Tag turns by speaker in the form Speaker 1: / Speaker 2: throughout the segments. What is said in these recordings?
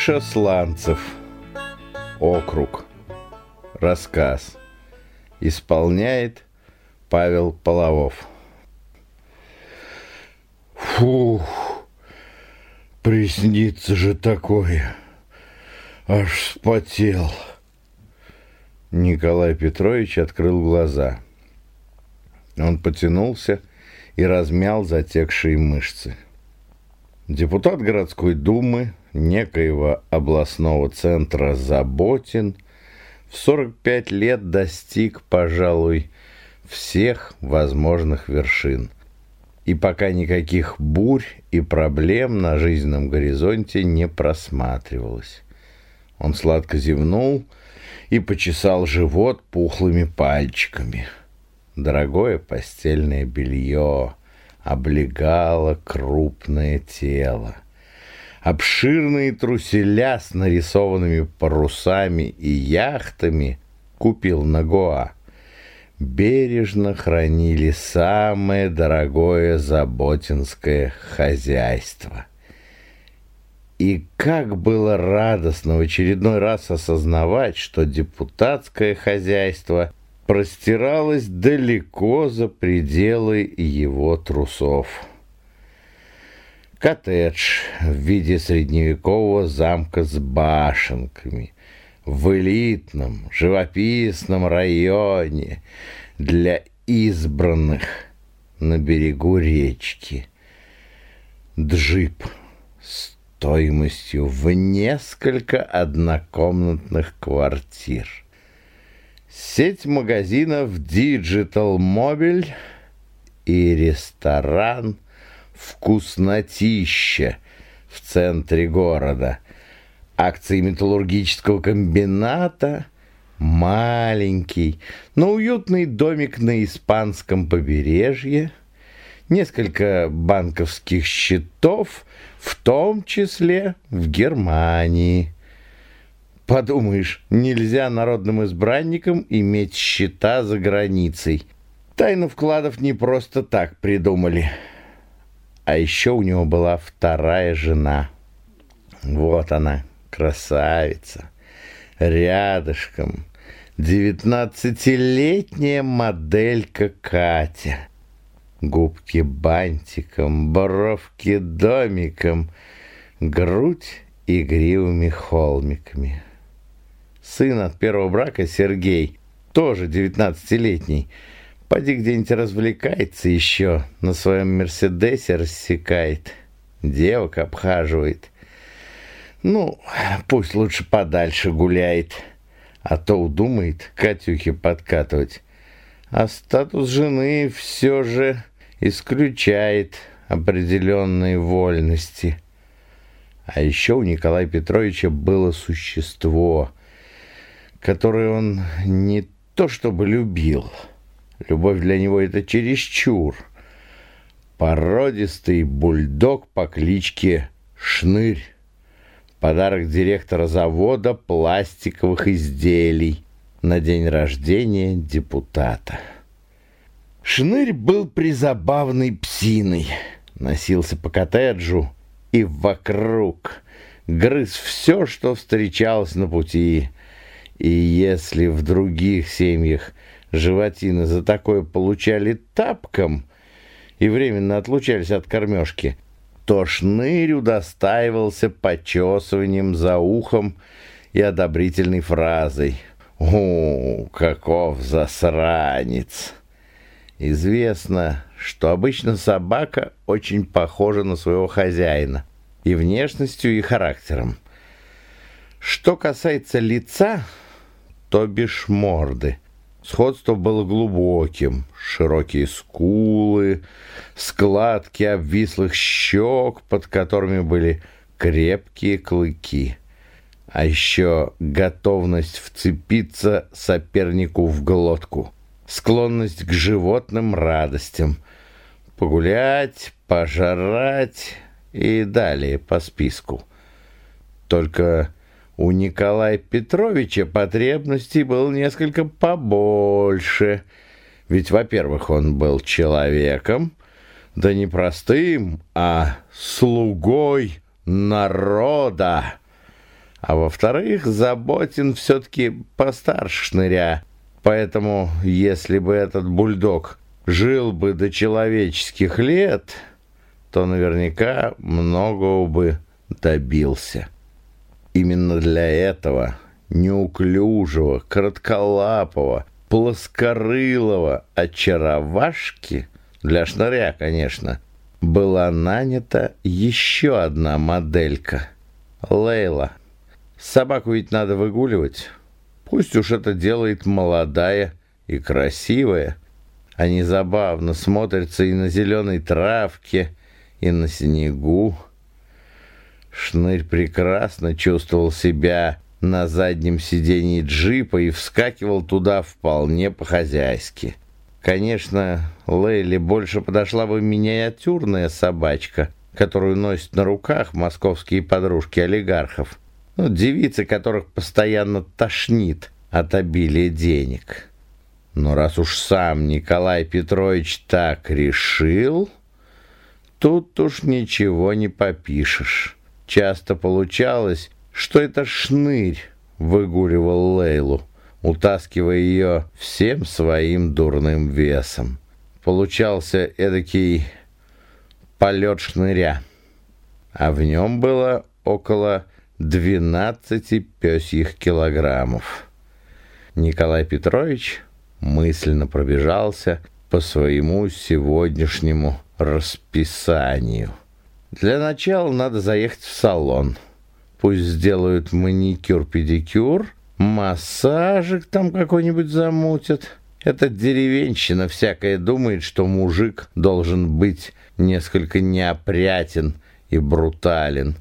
Speaker 1: Миша Сланцев. Округ. Рассказ. Исполняет Павел Половов.
Speaker 2: Фух, приснится же такое. Аж вспотел.
Speaker 1: Николай Петрович открыл глаза. Он потянулся и размял затекшие мышцы. Депутат городской думы некоего областного центра Заботин в 45 лет достиг, пожалуй, всех возможных вершин. И пока никаких бурь и проблем на жизненном горизонте не просматривалось. Он сладко зевнул и почесал живот пухлыми пальчиками. Дорогое постельное белье облегало крупное тело. Обширные труселя с нарисованными парусами и яхтами купил на Гоа. Бережно хранили самое дорогое заботинское хозяйство. И как было радостно в очередной раз осознавать, что депутатское хозяйство простиралось далеко за пределы его трусов коттедж в виде средневекового замка с башенками в элитном живописном районе для избранных на берегу речки. Джип стоимостью в несколько однокомнатных квартир. Сеть магазинов Digital Mobile и ресторан – вкуснотища в центре города. Акции металлургического комбината маленький, но уютный домик на испанском побережье, несколько банковских счетов, в том числе в Германии. Подумаешь, нельзя народным избранникам иметь счета за границей. Тайну вкладов не просто так придумали. А еще у него была вторая жена. Вот она, красавица. Рядышком девятнадцатилетняя моделька Катя. Губки бантиком, бровки домиком, грудь игривыми холмиками. Сын от первого брака Сергей, тоже девятнадцатилетний, Поди где-нибудь развлекается еще, на своем Мерседесе рассекает, девок обхаживает. Ну, пусть лучше подальше гуляет, а то удумает Катюхе подкатывать. А статус жены все же исключает определенные вольности. А еще у Николая Петровича было существо, которое он не то чтобы любил – Любовь для него это чересчур. Породистый бульдог по кличке Шнырь. Подарок директора завода пластиковых изделий на день рождения депутата. Шнырь был призабавной псиной. Носился по коттеджу и вокруг. Грыз все, что встречалось на пути. И если в других семьях животины за такое получали тапком и временно отлучались от кормежки, то шнырь удостаивался почесыванием за ухом и одобрительной фразой «О, каков засранец!» Известно, что обычно собака очень похожа на своего хозяина и внешностью, и характером. Что касается лица, то бишь морды – Сходство было глубоким. Широкие скулы, складки обвислых щек, под которыми были крепкие клыки. А еще готовность вцепиться сопернику в глотку, склонность к животным радостям, погулять, пожрать и далее по списку. Только у Николая Петровича потребностей было несколько побольше. Ведь, во-первых, он был человеком, да не простым, а слугой народа. А во-вторых, Заботин все-таки постарше шныря. Поэтому, если бы этот бульдог жил бы до человеческих лет, то наверняка многого бы добился. Именно для этого неуклюжего, коротколапого, плоскорылого очаровашки, для шныря, конечно, была нанята еще одна моделька — Лейла. Собаку ведь надо выгуливать. Пусть уж это делает молодая и красивая. Они забавно смотрятся и на зеленой травке, и на снегу. Шнырь прекрасно чувствовал себя на заднем сиденье джипа и вскакивал туда вполне по-хозяйски. Конечно, Лейли больше подошла бы миниатюрная собачка, которую носят на руках московские подружки олигархов. Ну, девицы, которых постоянно тошнит от обилия денег. Но раз уж сам Николай Петрович так решил, тут уж ничего не попишешь. Часто получалось, что это шнырь выгуливал Лейлу, утаскивая ее всем своим дурным весом. Получался эдакий полет шныря, а в нем было около 12 пёсьих килограммов. Николай Петрович мысленно пробежался по своему сегодняшнему расписанию. Для начала надо заехать в салон – Пусть сделают маникюр-педикюр, массажик там какой-нибудь замутят. Эта деревенщина всякая думает, что мужик должен быть несколько неопрятен и брутален.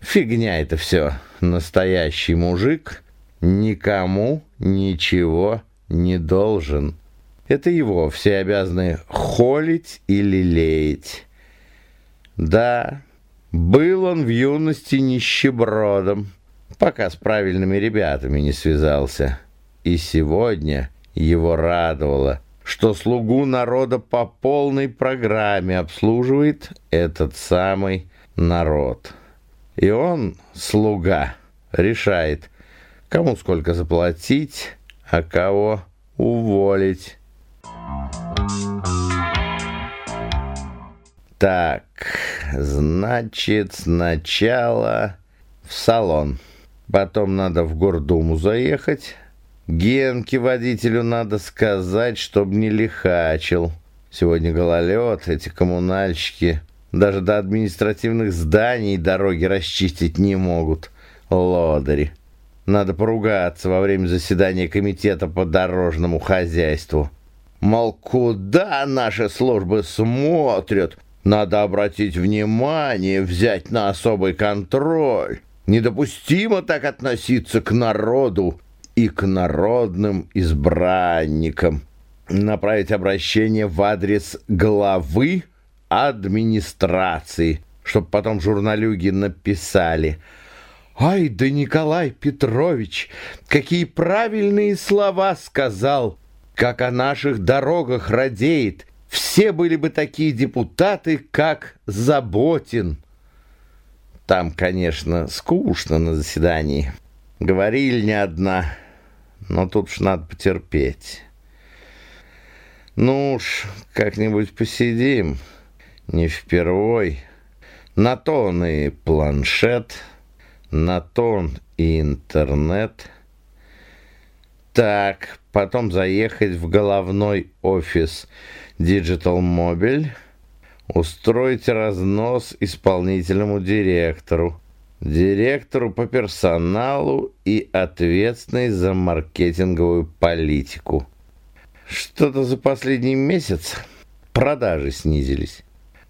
Speaker 1: Фигня это все. Настоящий мужик никому ничего не должен. Это его все обязаны холить или лелеять. Да, был он в юности нищебродом, пока с правильными ребятами не связался. И сегодня его радовало, что слугу народа по полной программе обслуживает этот самый народ. И он, слуга, решает, кому сколько заплатить, а кого уволить. Так, значит, сначала в салон. Потом надо в Гордуму заехать. Генке водителю надо сказать, чтоб не лихачил. Сегодня гололед, эти коммунальщики даже до административных зданий дороги расчистить не могут. Лодыри. Надо поругаться во время заседания комитета по дорожному хозяйству. Мол, куда наши службы смотрят? Надо обратить внимание, взять на особый контроль. Недопустимо так относиться к народу и к народным избранникам. Направить обращение в адрес главы администрации, чтобы потом журналюги написали «Ай да Николай Петрович, какие правильные слова сказал, как о наших дорогах радеет, все были бы такие депутаты, как Заботин. Там, конечно, скучно на заседании. Говорили не одна, но тут уж надо потерпеть. Ну уж, как-нибудь посидим, не впервой. На то он и планшет, на то он и интернет. Так, потом заехать в головной офис Digital Mobile, устроить разнос исполнительному директору, директору по персоналу и ответственной за маркетинговую политику. Что-то за последний месяц продажи снизились.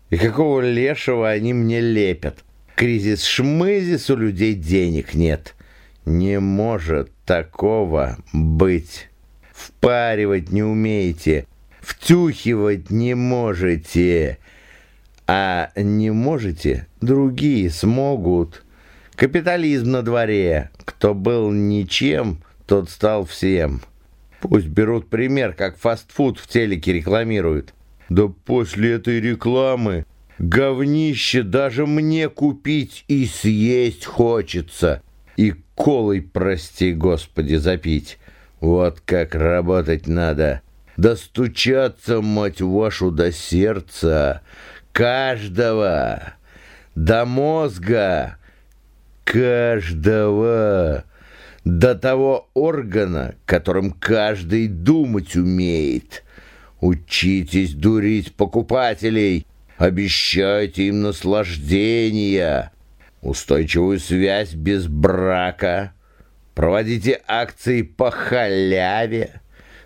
Speaker 1: И какого лешего они мне лепят? Кризис-шмызис у людей денег нет. Не может такого быть. Впаривать не умеете, втюхивать не можете. А не можете, другие смогут. Капитализм на дворе. Кто был ничем, тот стал всем. Пусть берут пример, как фастфуд в телеке рекламируют. Да после этой рекламы говнище даже мне купить и съесть хочется. и колой, прости господи, запить. Вот как работать надо. Достучаться, мать вашу, до сердца каждого, до мозга каждого, до того органа, которым каждый думать умеет. Учитесь дурить покупателей, обещайте им наслаждения, устойчивую связь без брака, проводите акции по халяве,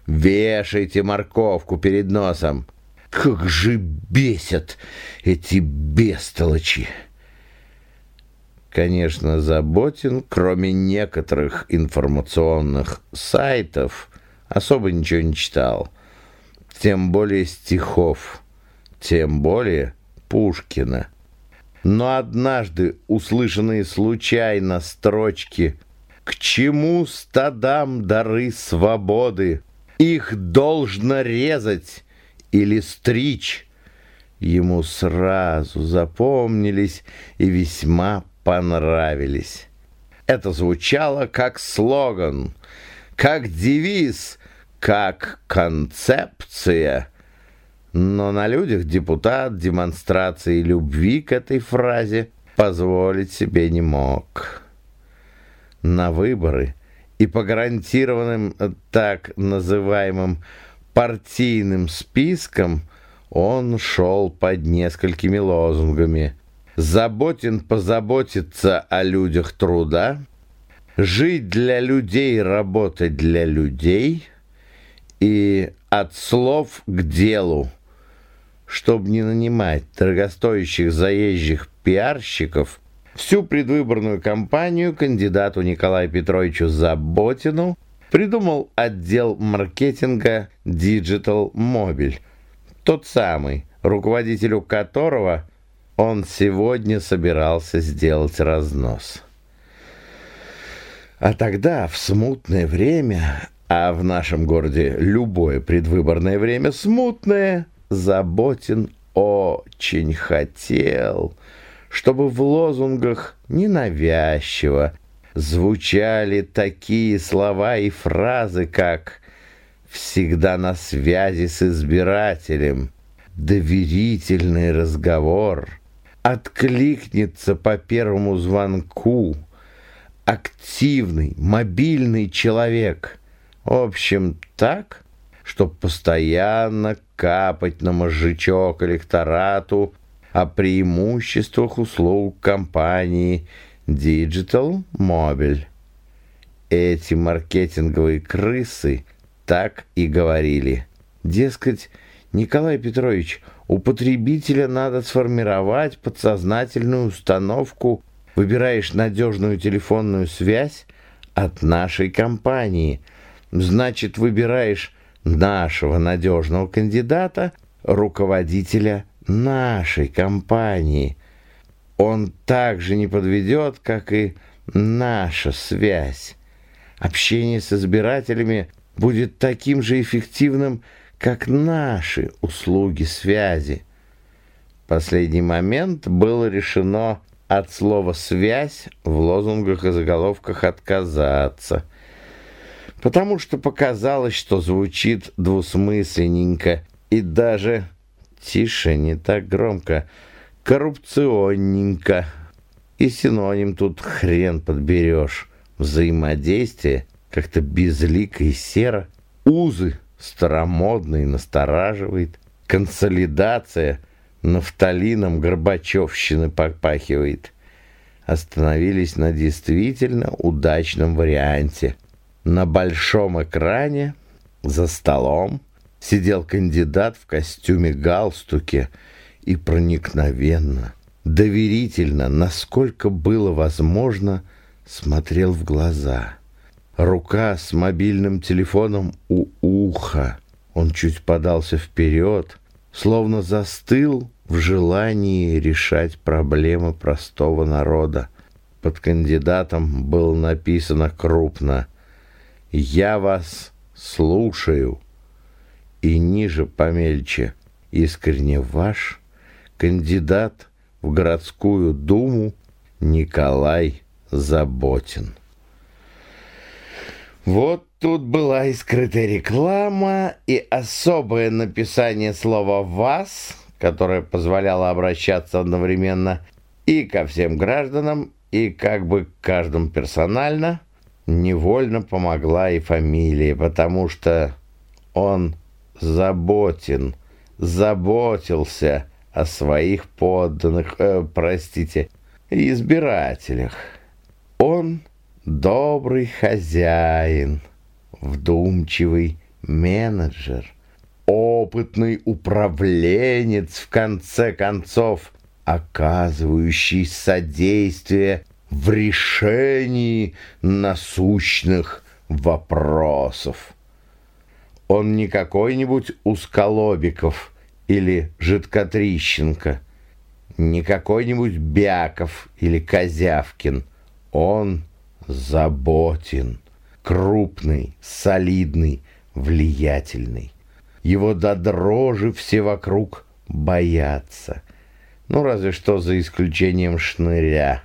Speaker 1: вешайте морковку перед носом. Как же бесят эти бестолочи! Конечно, Заботин, кроме некоторых информационных сайтов, особо ничего не читал. Тем более стихов, тем более Пушкина. Но однажды услышанные случайно строчки «К чему стадам дары свободы? Их должно резать или стричь» ему сразу запомнились и весьма понравились. Это звучало как слоган, как девиз, как концепция – но на людях депутат демонстрации любви к этой фразе позволить себе не мог. На выборы и по гарантированным так называемым партийным спискам он шел под несколькими лозунгами. Заботен позаботиться о людях труда, жить для людей, работать для людей и от слов к делу чтобы не нанимать дорогостоящих заезжих пиарщиков, всю предвыборную кампанию кандидату Николаю Петровичу Заботину придумал отдел маркетинга Digital Mobile, тот самый, руководителю которого он сегодня собирался сделать разнос. А тогда, в смутное время, а в нашем городе любое предвыборное время смутное – Заботин очень хотел, чтобы в лозунгах ненавязчиво звучали такие слова и фразы, как «всегда на связи с избирателем», «доверительный разговор», «откликнется по первому звонку», «активный, мобильный человек». В общем, так, чтобы постоянно капать на мозжечок электорату о преимуществах услуг компании Digital Mobile. Эти маркетинговые крысы так и говорили. Дескать, Николай Петрович, у потребителя надо сформировать подсознательную установку, выбираешь надежную телефонную связь от нашей компании. Значит, выбираешь нашего надежного кандидата, руководителя нашей компании. Он также не подведет, как и наша связь. Общение с избирателями будет таким же эффективным, как наши услуги связи. Последний момент было решено от слова «связь» в лозунгах и заголовках отказаться – потому что показалось, что звучит двусмысленненько и даже, тише, не так громко, коррупционненько. И синоним тут хрен подберешь. Взаимодействие как-то безлико и серо. Узы старомодные настораживает. Консолидация нафталином Горбачевщины попахивает. Остановились на действительно удачном варианте – на большом экране за столом сидел кандидат в костюме-галстуке и проникновенно, доверительно, насколько было возможно, смотрел в глаза. Рука с мобильным телефоном у уха. Он чуть подался вперед, словно застыл в желании решать проблемы простого народа. Под кандидатом было написано крупно – я вас слушаю. И ниже помельче. Искренне ваш кандидат в городскую думу Николай заботен. Вот тут была и скрытая реклама, и особое написание слова «вас», которое позволяло обращаться одновременно и ко всем гражданам, и как бы к каждому персонально, невольно помогла и фамилия, потому что он заботен, заботился о своих подданных, э, простите, избирателях. Он добрый хозяин, вдумчивый менеджер, опытный управленец, в конце концов, оказывающий содействие в решении насущных вопросов. Он не какой-нибудь Усколобиков или Жидкотрищенко, не какой-нибудь Бяков или Козявкин. Он заботен, крупный, солидный, влиятельный. Его до дрожи все вокруг боятся. Ну, разве что за исключением шныря.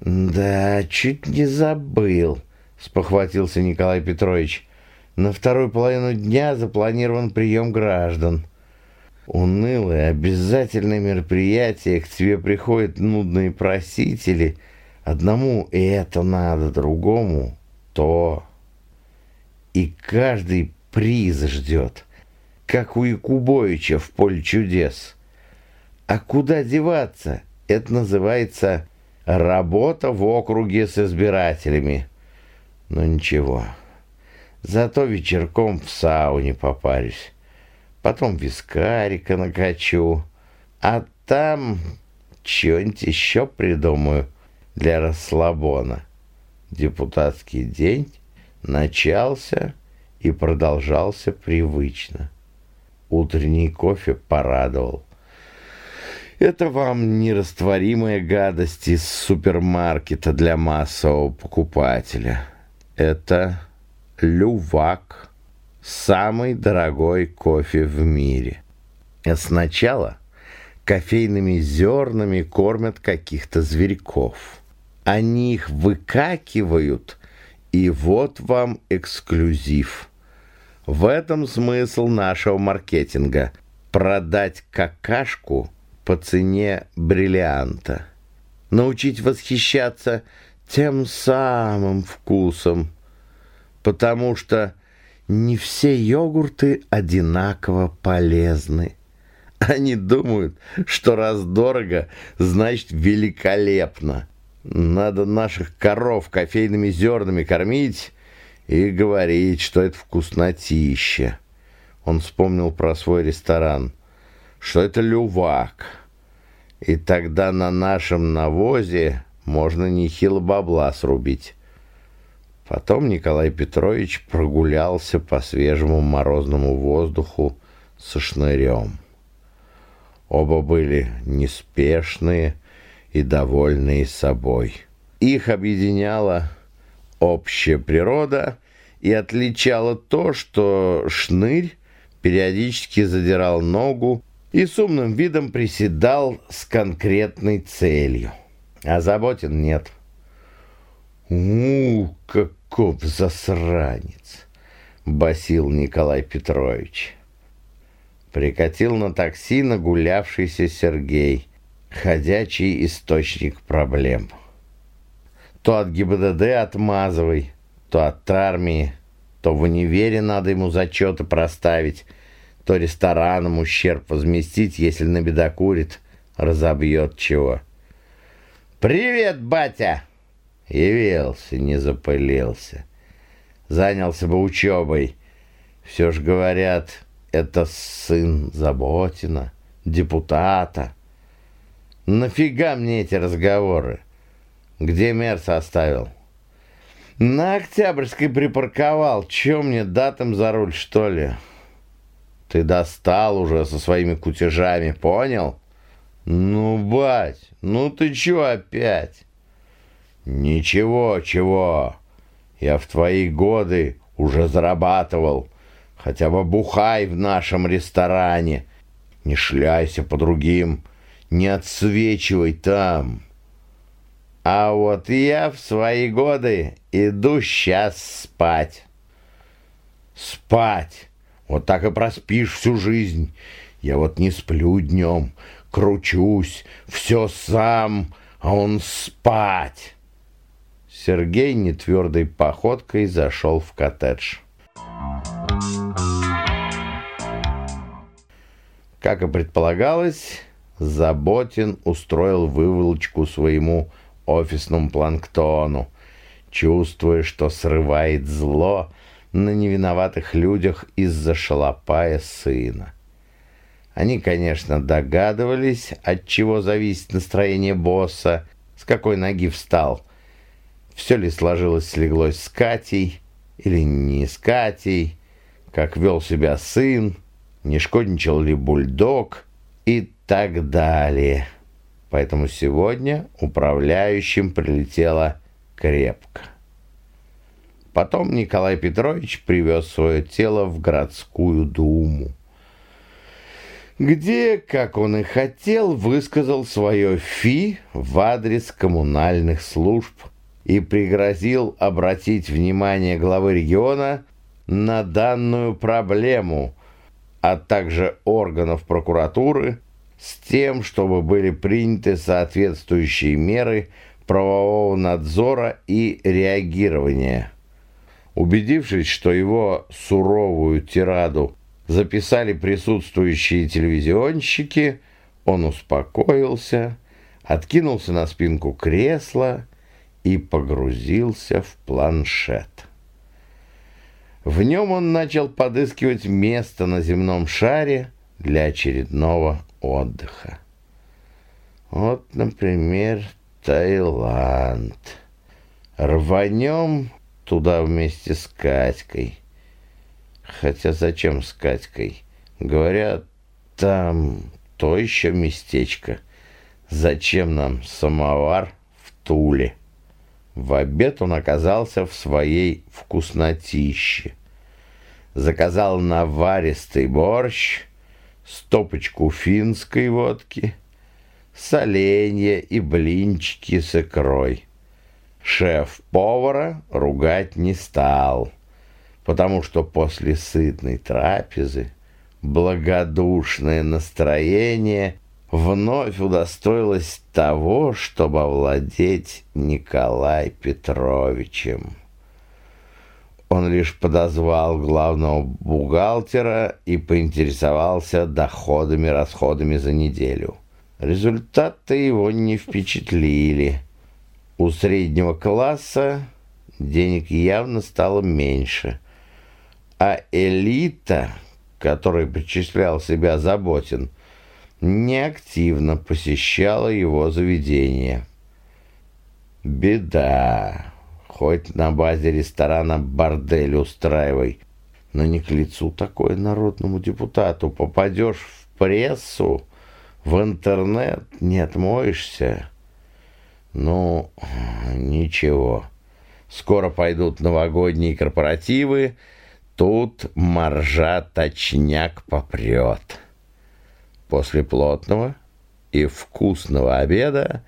Speaker 1: «Да, чуть не забыл», — спохватился Николай Петрович. «На вторую половину дня запланирован прием граждан. Унылое, обязательное мероприятие, к тебе приходят нудные просители. Одному это надо, другому то. И каждый приз ждет, как у Якубовича в «Поле чудес». А куда деваться? Это называется Работа в округе с избирателями. Но ничего. Зато вечерком в сауне попарюсь. Потом вискарика накачу. А там что-нибудь еще придумаю для расслабона. Депутатский день начался и продолжался привычно. Утренний кофе порадовал. Это вам нерастворимая гадость из супермаркета для массового покупателя. Это лювак, самый дорогой кофе в мире. Сначала кофейными зернами кормят каких-то зверьков. Они их выкакивают, и вот вам эксклюзив. В этом смысл нашего маркетинга. Продать какашку – по цене бриллианта. Научить восхищаться тем самым вкусом, потому что не все йогурты одинаково полезны. Они думают, что раз дорого, значит великолепно. Надо наших коров кофейными зернами кормить и говорить, что это вкуснотища. Он вспомнил про свой ресторан, что это лювак – и тогда на нашем навозе можно нехило бабла срубить. Потом Николай Петрович прогулялся по свежему морозному воздуху со шнырем. Оба были неспешные и довольные собой. Их объединяла общая природа и отличало то, что шнырь периодически задирал ногу и с умным видом приседал с конкретной целью. А заботен нет. «У, каков засранец!» — басил Николай Петрович. Прикатил на такси нагулявшийся Сергей, ходячий источник проблем. То от ГИБДД отмазывай, то от армии, то в универе надо ему зачеты проставить — то ресторанам ущерб возместить, если набедокурит, разобьет чего. «Привет, батя!» Явился, не запылился. Занялся бы учебой. Все ж говорят, это сын Заботина, депутата. Нафига мне эти разговоры? Где Мерс оставил? На Октябрьской припарковал. Че мне, датам за руль, что ли?» Ты достал уже со своими кутежами, понял? Ну, бать, ну ты чё опять? Ничего, чего. Я в твои годы уже зарабатывал. Хотя бы бухай в нашем ресторане. Не шляйся по другим, не отсвечивай там. А вот я в свои годы иду сейчас спать. Спать. Вот так и проспишь всю жизнь. Я вот не сплю днем, кручусь, все сам, а он спать. Сергей нетвердой походкой зашел в коттедж. Как и предполагалось, Заботин устроил выволочку своему офисному планктону, чувствуя, что срывает зло на невиноватых людях из-за шалопая сына. Они, конечно, догадывались, от чего зависит настроение босса, с какой ноги встал. Все ли сложилось, слеглось с Катей или не с Катей, как вел себя сын, не шкодничал ли бульдог? И так далее. Поэтому сегодня управляющим прилетело крепко. Потом Николай Петрович привез свое тело в городскую думу. Где, как он и хотел, высказал свое фи в адрес коммунальных служб и пригрозил обратить внимание главы региона на данную проблему, а также органов прокуратуры с тем, чтобы были приняты соответствующие меры правового надзора и реагирования. Убедившись, что его суровую тираду записали присутствующие телевизионщики, он успокоился, откинулся на спинку кресла и погрузился в планшет. В нем он начал подыскивать место на земном шаре для очередного отдыха. Вот, например, Таиланд. Рванем туда вместе с Катькой – Хотя зачем с Катькой? Говорят, там то еще местечко. Зачем нам самовар в Туле? В обед он оказался в своей вкуснотище. Заказал наваристый борщ, стопочку финской водки, соленья и блинчики с икрой. Шеф-повара ругать не стал — потому что после сытной трапезы благодушное настроение вновь удостоилось того, чтобы овладеть Николай Петровичем. Он лишь подозвал главного бухгалтера и поинтересовался доходами-расходами за неделю. Результаты его не впечатлили. У среднего класса денег явно стало меньше – а элита, которой причислял себя Заботин, неактивно посещала его заведение. Беда. Хоть на базе ресторана бордель устраивай, но не к лицу такой народному депутату. Попадешь в прессу, в интернет, не отмоешься. Ну, ничего. Скоро пойдут новогодние корпоративы, Тут маржа точняк попрет. После плотного и вкусного обеда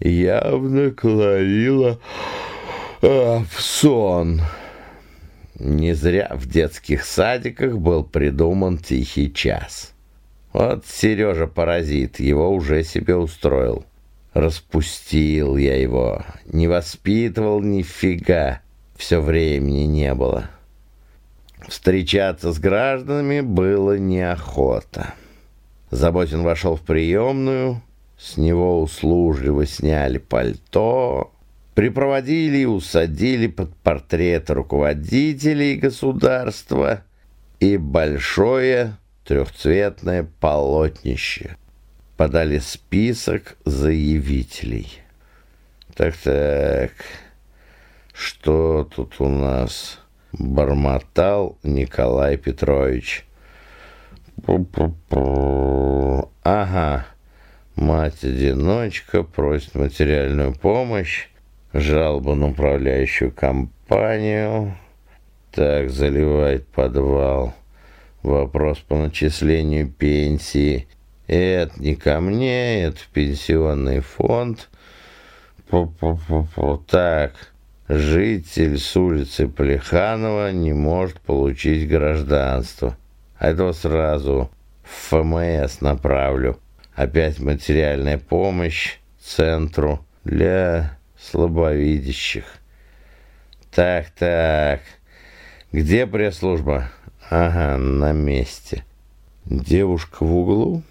Speaker 1: явно клонила в сон. Не зря в детских садиках был придуман тихий час. Вот Сережа паразит, его уже себе устроил. Распустил я его, не воспитывал нифига, все времени не было. Встречаться с гражданами было неохота. Заботин вошел в приемную, с него услужливо сняли пальто, припроводили и усадили под портрет руководителей государства и большое трехцветное полотнище. Подали список заявителей. Так-так, что тут у нас бормотал Николай Петрович. Ага, мать-одиночка просит материальную помощь, жалобу на управляющую компанию. Так, заливает подвал. Вопрос по начислению пенсии. Это не ко мне, это в пенсионный фонд. Так, житель с улицы Плеханова не может получить гражданство. А этого сразу в ФМС направлю. Опять материальная помощь центру для слабовидящих. Так, так. Где пресс-служба? Ага, на месте. Девушка в углу?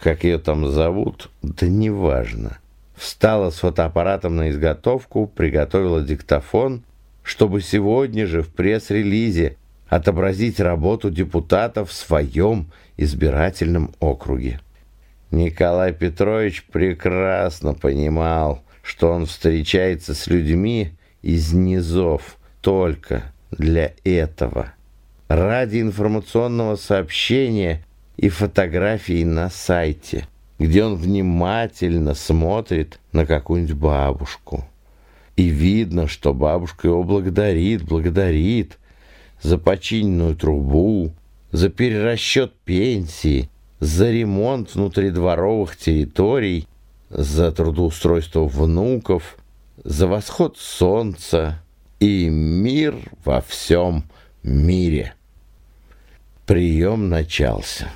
Speaker 1: Как ее там зовут? Да неважно. Встала с фотоаппаратом на изготовку, приготовила диктофон, чтобы сегодня же в пресс-релизе отобразить работу депутатов в своем избирательном округе. Николай Петрович прекрасно понимал, что он встречается с людьми из низов только для этого. Ради информационного сообщения и фотографий на сайте, где он внимательно смотрит на какую-нибудь бабушку. И видно, что бабушка его благодарит, благодарит за починенную трубу, за перерасчет пенсии, за ремонт внутридворовых территорий, за трудоустройство внуков, за восход солнца и мир во всем мире. Прием начался.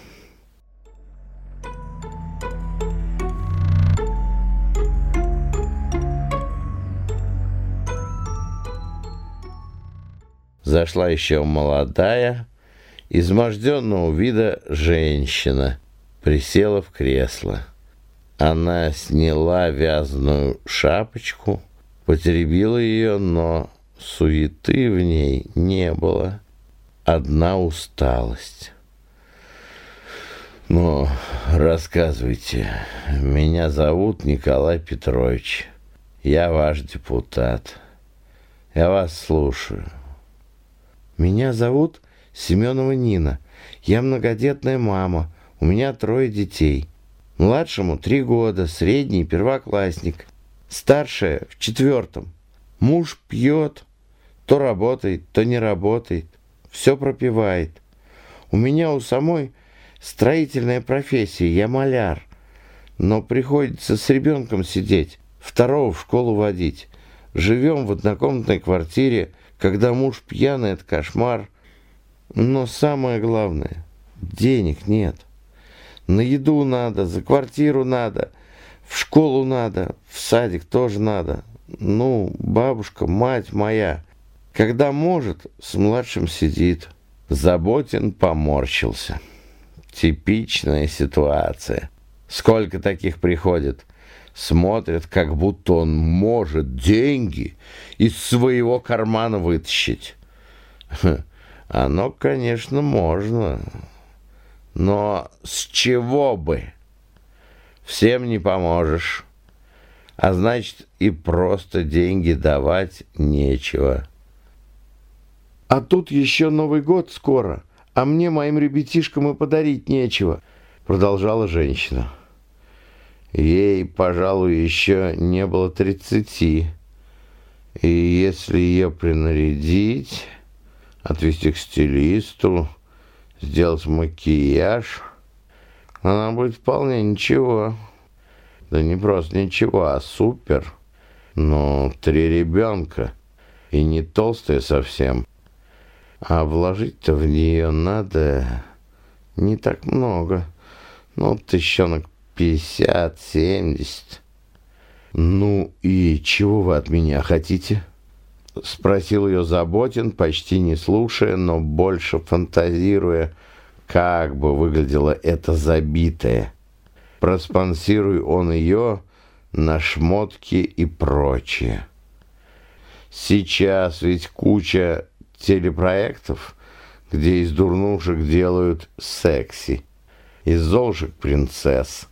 Speaker 1: Зашла еще молодая, изможденного вида женщина, присела в кресло. Она сняла вязаную шапочку, потеребила ее, но суеты в ней не было. Одна усталость. «Ну, рассказывайте. Меня зовут Николай Петрович. Я ваш депутат. Я вас слушаю».
Speaker 3: «Меня зовут Семенова Нина. Я многодетная мама. У меня трое детей. Младшему три года, средний первоклассник. Старшая в четвертом. Муж пьет, то работает, то не работает. Все пропивает. У меня у самой строительная профессия, я маляр. Но приходится с ребенком сидеть, второго в школу водить. Живем в однокомнатной квартире, когда муж пьяный, это кошмар. Но самое главное, денег нет. На еду надо, за квартиру надо, в школу надо, в садик тоже надо. Ну, бабушка, мать моя, когда может, с младшим сидит. Заботин поморщился. Типичная ситуация. Сколько таких приходит? Смотрят, как будто он может деньги из своего кармана вытащить. Оно, конечно, можно. Но с чего бы? Всем не поможешь. А значит, и просто деньги давать нечего. А тут еще Новый год скоро, а мне, моим ребятишкам, и подарить нечего, продолжала женщина.
Speaker 1: Ей, пожалуй, еще не было тридцати. И если ее принарядить отвезти к стилисту, сделать макияж. Она будет вполне ничего. Да не просто ничего, а супер. Но три ребенка. И не толстая совсем. А вложить-то в нее надо не так много. Ну, тысячонок пятьдесят, семьдесят. Ну и чего вы от меня хотите? — спросил ее Заботин, почти не слушая, но больше фантазируя, как бы выглядело это забитое. Проспонсируй он ее на шмотки и прочее. Сейчас ведь куча телепроектов, где из дурнушек делают секси, из золушек принцесс.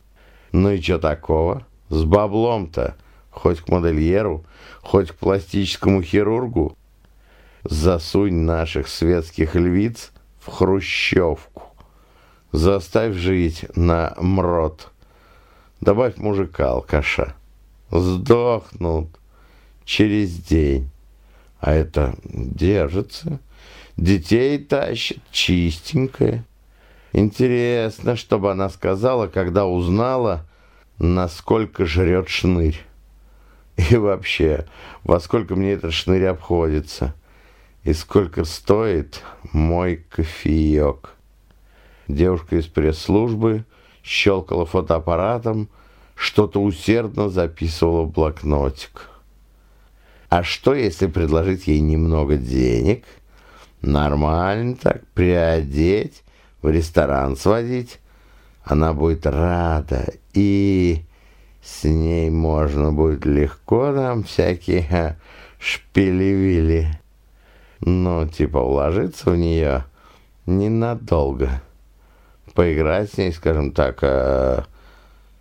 Speaker 1: Ну и что такого? С баблом-то хоть к модельеру, хоть к пластическому хирургу. Засунь наших светских львиц в хрущевку. Заставь жить на мрот. Добавь мужика алкаша. Сдохнут через день. А это держится. Детей тащит чистенькое. Интересно, чтобы она сказала, когда узнала, насколько жрет шнырь. И вообще, во сколько мне этот шнырь обходится? И сколько стоит мой кофеек? Девушка из пресс-службы щелкала фотоаппаратом, что-то усердно записывала в блокнотик. А что, если предложить ей немного денег? Нормально так, приодеть, в ресторан сводить? Она будет рада, и с ней можно будет легко нам всякие шпили-вили. Ну, типа, уложиться в нее ненадолго. Поиграть с ней, скажем так, а,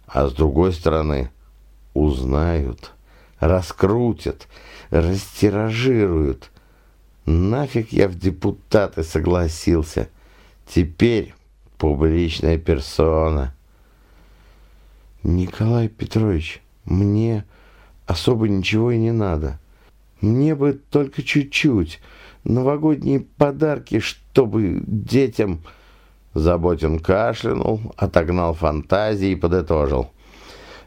Speaker 1: а с другой стороны узнают, раскрутят, растиражируют. Нафиг я в депутаты согласился. Теперь публичная персона. Николай Петрович, мне особо ничего и не надо. Мне бы только чуть-чуть. Новогодние подарки, чтобы детям... Заботин кашлянул, отогнал фантазии и подытожил.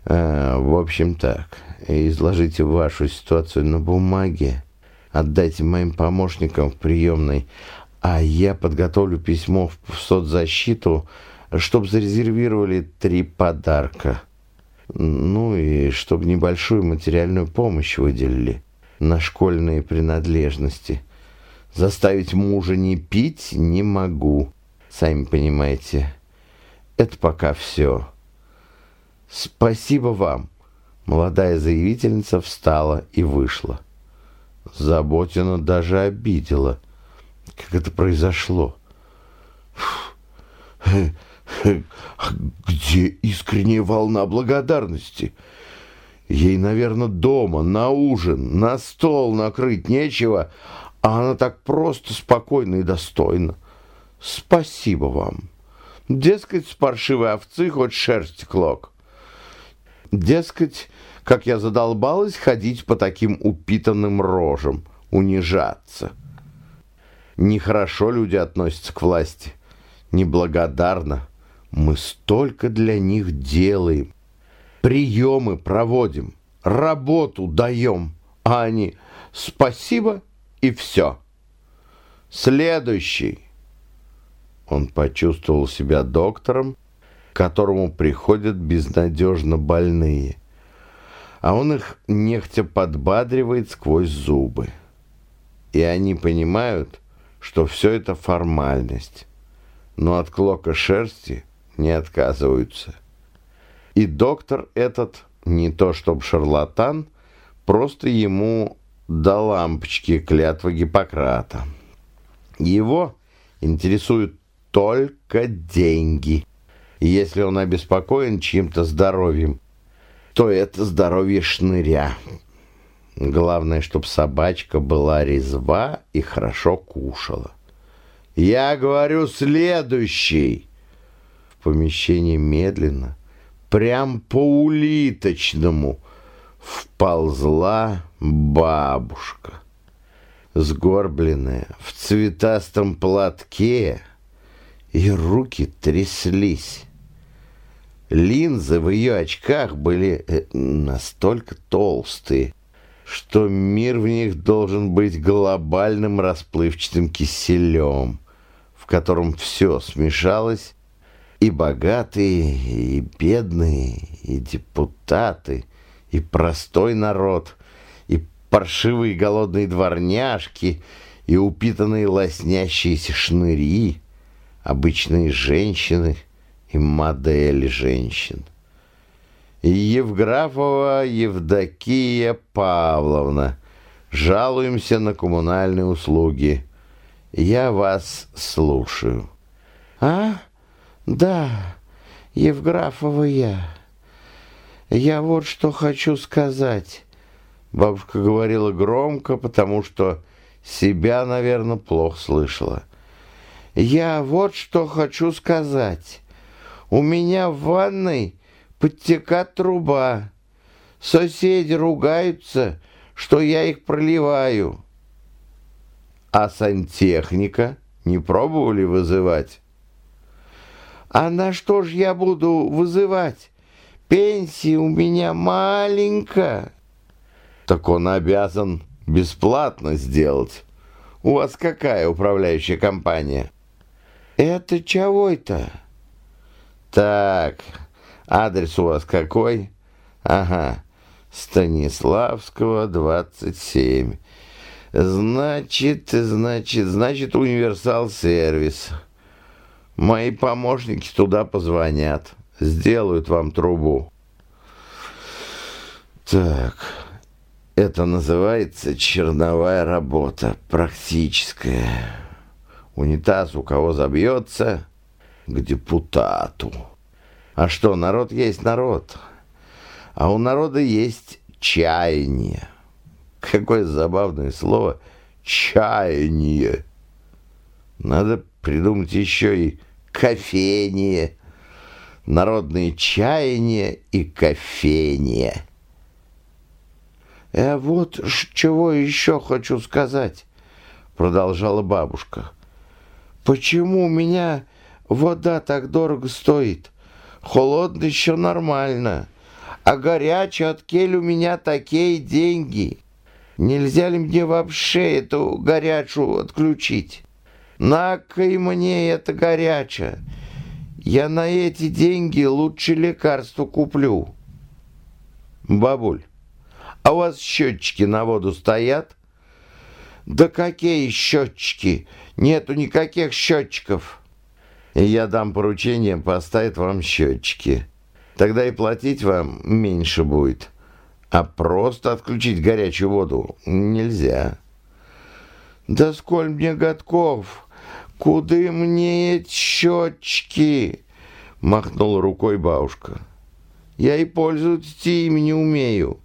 Speaker 1: Э, в общем так, изложите вашу ситуацию на бумаге, отдайте моим помощникам в приемной, а я подготовлю письмо в соцзащиту, чтобы зарезервировали три подарка. Ну и чтобы небольшую материальную помощь выделили на школьные принадлежности. Заставить мужа не пить не могу. Сами понимаете, это пока все. Спасибо вам. Молодая заявительница встала и вышла. Заботина даже обидела. Как это произошло? Где искренняя волна благодарности? Ей, наверное, дома, на ужин, на стол накрыть нечего, а она так просто, спокойно и достойна. Спасибо вам. Дескать, с паршивой овцы хоть шерсть клок. Дескать, как я задолбалась ходить по таким упитанным рожам, унижаться. Нехорошо люди относятся к власти, неблагодарно. Мы столько для них делаем, приемы проводим, работу даем, а они «спасибо» и все. Следующий. Он почувствовал себя доктором, которому приходят безнадежно больные, а он их нехотя подбадривает сквозь зубы. И они понимают, что все это формальность, но от клока шерсти не отказываются. И доктор этот, не то чтобы шарлатан, просто ему до лампочки клятва Гиппократа. Его интересует только деньги. И если он обеспокоен чьим-то здоровьем, то это здоровье шныря. Главное, чтобы собачка была резва и хорошо кушала. Я говорю следующий. В помещении медленно, прям по улиточному, вползла бабушка. Сгорбленная, в цветастом платке, и руки тряслись. Линзы в ее очках были э, настолько толстые, что мир в них должен быть глобальным расплывчатым киселем, в котором все смешалось, и богатые, и бедные, и депутаты, и простой народ, и паршивые голодные дворняжки, и упитанные лоснящиеся шныри — обычные женщины и модели женщин. Евграфова Евдокия Павловна. Жалуемся на коммунальные услуги. Я вас слушаю.
Speaker 3: А? Да, Евграфова я. Я вот что хочу сказать.
Speaker 1: Бабушка говорила громко, потому что себя, наверное, плохо слышала.
Speaker 3: Я вот что хочу сказать. У меня в ванной подтекает труба. Соседи ругаются, что я их проливаю.
Speaker 1: А сантехника не пробовали вызывать?
Speaker 3: А на что ж я буду вызывать? Пенсия у меня маленькая.
Speaker 1: Так он обязан бесплатно сделать. У вас какая управляющая компания?
Speaker 3: Это чего это?
Speaker 1: Так, адрес у вас какой? Ага, Станиславского, 27. Значит, значит, значит, универсал сервис. Мои помощники туда позвонят, сделают вам трубу. Так, это называется черновая работа, практическая. Унитаз у кого забьется, к депутату. А что, народ есть народ. А у народа есть чаяние. Какое забавное слово «чаяние». Надо придумать еще и кофение. Народные чаяния и кофение.
Speaker 3: «А вот чего еще хочу сказать», — продолжала бабушка. «Почему у меня вода так дорого стоит? Холодно еще нормально, а горячая от кель у меня такие деньги. Нельзя ли мне вообще эту горячую отключить? На-ка мне это горячая. Я на эти деньги лучше лекарства куплю».
Speaker 1: «Бабуль, а у вас счетчики на воду стоят?
Speaker 3: Да какие счетчики? Нету никаких счетчиков.
Speaker 1: И я дам поручение поставить вам счетчики. Тогда и платить вам меньше будет. А просто отключить горячую воду нельзя.
Speaker 3: Да сколь мне годков? Куды мне счетчики? Махнула рукой бабушка. Я и пользоваться ими не умею.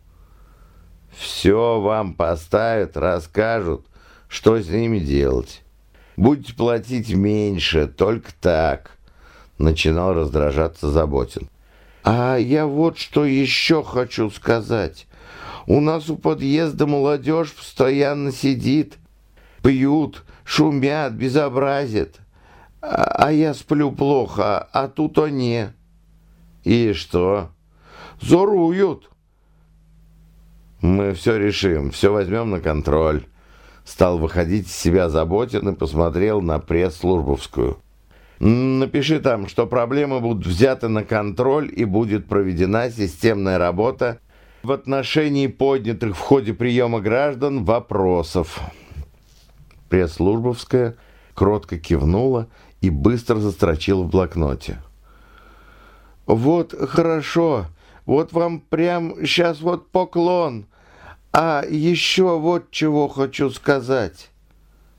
Speaker 1: Все вам поставят, расскажут, что с ними делать. Будете платить меньше, только так. Начинал раздражаться Заботин.
Speaker 3: А я вот что еще хочу сказать. У нас у подъезда молодежь постоянно сидит, пьют, шумят, безобразят. А, а я сплю плохо, а тут они.
Speaker 1: И что?
Speaker 3: Зоруют.
Speaker 1: Мы все решим, все возьмем на контроль. Стал выходить из себя заботен и посмотрел на пресс-службовскую. Напиши там, что проблемы будут взяты на контроль и будет проведена системная работа в отношении поднятых в ходе приема граждан вопросов. Пресс-службовская кротко кивнула и быстро застрочила в блокноте.
Speaker 3: «Вот хорошо, вот вам прям сейчас вот поклон. А еще вот чего хочу сказать».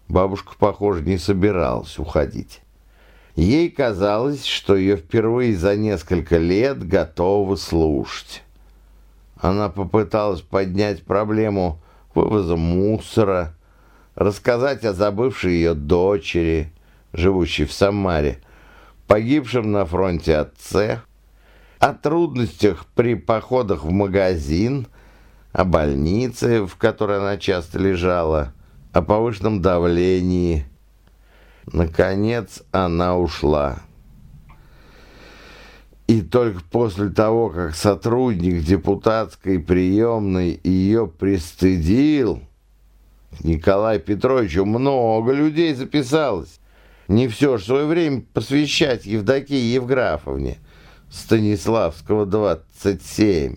Speaker 1: Бабушка, похоже, не собиралась уходить. Ей казалось, что ее впервые за несколько лет готовы слушать. Она попыталась поднять проблему вывоза мусора, рассказать о забывшей ее дочери, живущей в Самаре, погибшем на фронте отце, о трудностях при походах в магазин, о больнице, в которой она часто лежала, о повышенном давлении – Наконец она ушла. И только после того, как сотрудник депутатской приемной ее пристыдил, Николай Петровичу много людей записалось. Не все же свое время посвящать Евдокии Евграфовне, Станиславского, 27.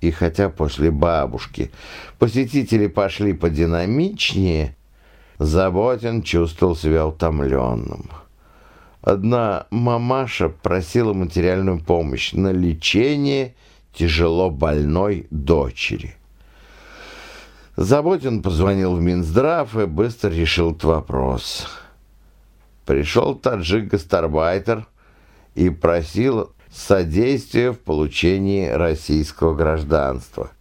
Speaker 1: И хотя после бабушки посетители пошли подинамичнее, Заботин чувствовал себя утомленным. Одна мамаша просила материальную помощь на лечение тяжело больной дочери. Заботин позвонил в Минздрав и быстро решил этот вопрос. Пришел таджик-гастарбайтер и просил содействия в получении российского гражданства –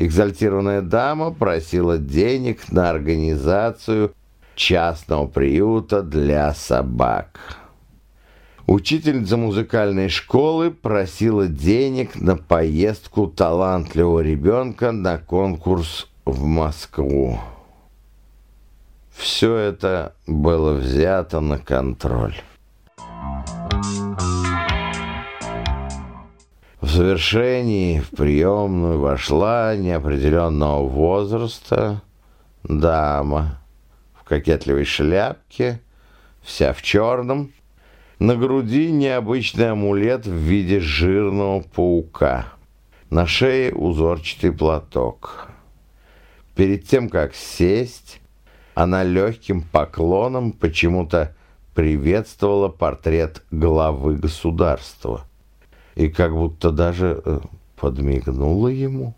Speaker 1: Экзальтированная дама просила денег на организацию частного приюта для собак. Учительница музыкальной школы просила денег на поездку талантливого ребенка на конкурс в Москву. Все это было взято на контроль. В завершении в приемную вошла неопределенного возраста дама в кокетливой шляпке, вся в черном, на груди необычный амулет в виде жирного паука, на шее узорчатый платок. Перед тем, как сесть, она легким поклоном почему-то приветствовала портрет главы государства и как будто даже э, подмигнула ему.